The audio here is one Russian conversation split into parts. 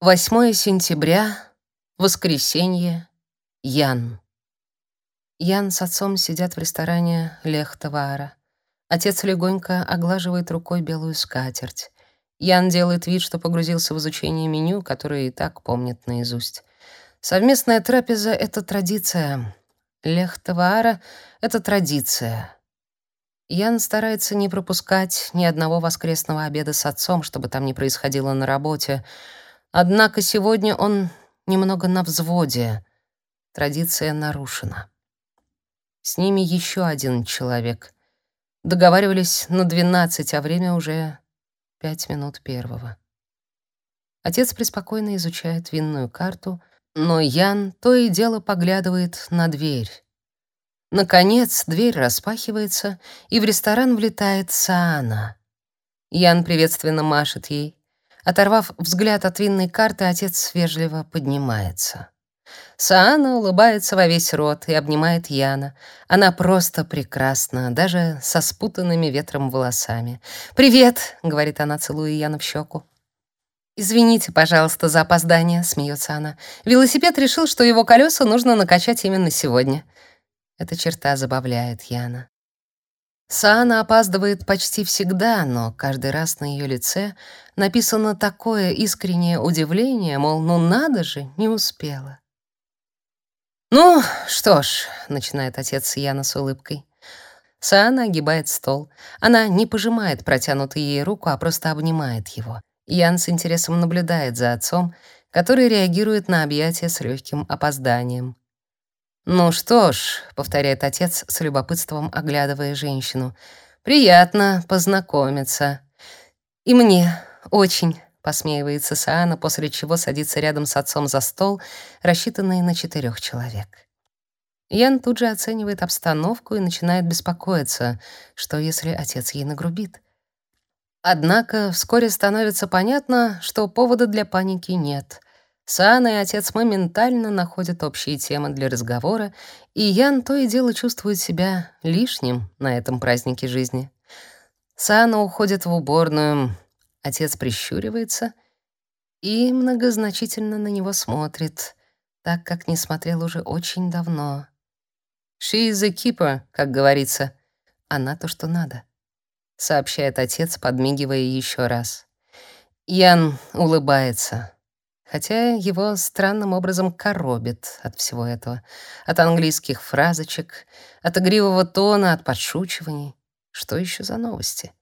8 сентября, воскресенье, Ян. Ян с отцом сидят в ресторане Лехтовара. Отец легонько оглаживает рукой белую скатерть. Ян делает вид, что погрузился в изучение меню, которое и так помнит наизусть. Совместная трапеза — это традиция. Лехтовара — это традиция. Ян старается не пропускать ни одного воскресного обеда с отцом, чтобы там не происходило на работе — Однако сегодня он немного на взводе. Традиция нарушена. С ними еще один человек. Договаривались на 12, а время уже пять минут первого. Отец преспокойно изучает винную карту, но Ян то и дело поглядывает на дверь. Наконец, дверь распахивается, и в ресторан влетает Саана. Ян приветственно машет ей. Оторвав взгляд от винной карты, отец вежливо поднимается. Саана улыбается во весь рот и обнимает Яна. Она просто прекрасна, даже со спутанными ветром волосами. «Привет!» — говорит она, целуя Яна в щеку. «Извините, пожалуйста, за опоздание», — смеется она. «Велосипед решил, что его колеса нужно накачать именно сегодня». Эта черта забавляет Яна. Саана опаздывает почти всегда, но каждый раз на ее лице написано такое искреннее удивление, мол, ну надо же, не успела. «Ну, что ж», — начинает отец Яна с улыбкой. Саана огибает стол. Она не пожимает протянутую ей руку, а просто обнимает его. Ян с интересом наблюдает за отцом, который реагирует на объятия с легким опозданием. «Ну что ж», — повторяет отец с любопытством, оглядывая женщину, — «приятно познакомиться». «И мне очень», — посмеивается Саана, после чего садится рядом с отцом за стол, рассчитанный на четырех человек. Ян тут же оценивает обстановку и начинает беспокоиться, что если отец ей нагрубит. Однако вскоре становится понятно, что повода для паники нет — Саана и отец моментально находят общие темы для разговора, и Ян то и дело чувствует себя лишним на этом празднике жизни. Саана уходит в уборную, отец прищуривается и многозначительно на него смотрит, так как не смотрел уже очень давно. «She is a keeper», как говорится. Она то, что надо, сообщает отец, подмигивая еще раз. Ян улыбается хотя его странным образом коробит от всего этого. От английских фразочек, от игривого тона, от подшучиваний. Что еще за новости?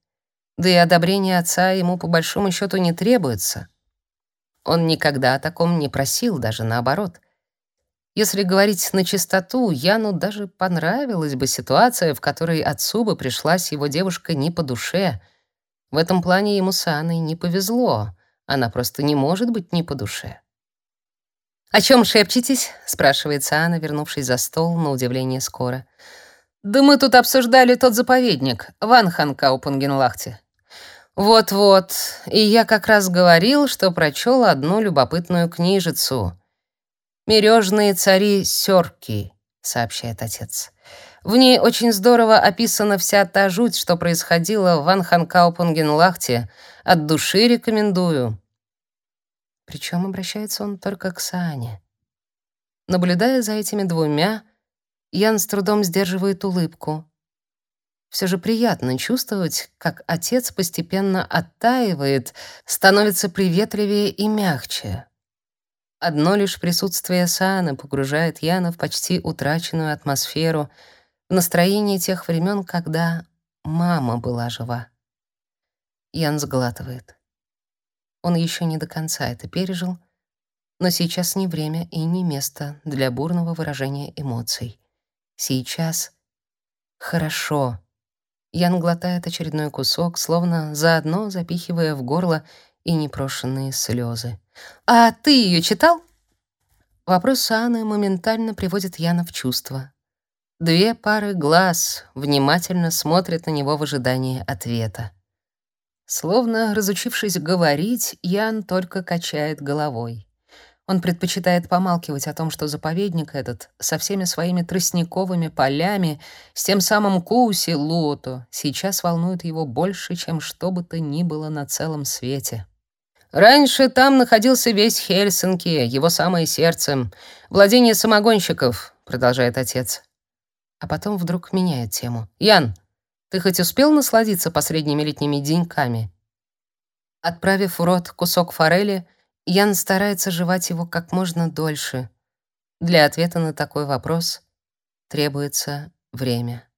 Да и одобрение отца ему по большому счету не требуется. Он никогда о таком не просил, даже наоборот. Если говорить на чистоту, Яну даже понравилась бы ситуация, в которой отцу бы пришлась его девушка не по душе. В этом плане ему с Анной не повезло. Она просто не может быть не по душе. «О чем шепчетесь?» — спрашивает Анна, вернувшись за стол, на удивление скоро. «Да мы тут обсуждали тот заповедник, Ванхан Каупенгенлахте. Вот-вот, и я как раз говорил, что прочел одну любопытную книжицу. «Мережные цари Сёрки», — сообщает отец. В ней очень здорово описана вся та жуть, что происходила в Ванханкаупенгенлахте. От души рекомендую. Причем обращается он только к Саане. Наблюдая за этими двумя, Ян с трудом сдерживает улыбку. Все же приятно чувствовать, как отец постепенно оттаивает, становится приветливее и мягче. Одно лишь присутствие Сааны погружает Яна в почти утраченную атмосферу — в настроении тех времен, когда мама была жива. Ян сглатывает. Он еще не до конца это пережил, но сейчас не время и не место для бурного выражения эмоций. Сейчас хорошо. Ян глотает очередной кусок, словно заодно запихивая в горло и непрошенные слезы. «А ты ее читал?» Вопрос Анны моментально приводит Яна в чувство. Две пары глаз внимательно смотрят на него в ожидании ответа. Словно разучившись говорить, Ян только качает головой. Он предпочитает помалкивать о том, что заповедник этот со всеми своими тростниковыми полями, с тем самым Куси Лото, сейчас волнует его больше, чем что бы то ни было на целом свете. Раньше там находился весь Хельсинки, его самое сердце. Владение самогонщиков, продолжает отец. А потом вдруг меняет тему. Ян, ты хоть успел насладиться последними летними деньками? Отправив в рот кусок форели, Ян старается жевать его как можно дольше. Для ответа на такой вопрос требуется время.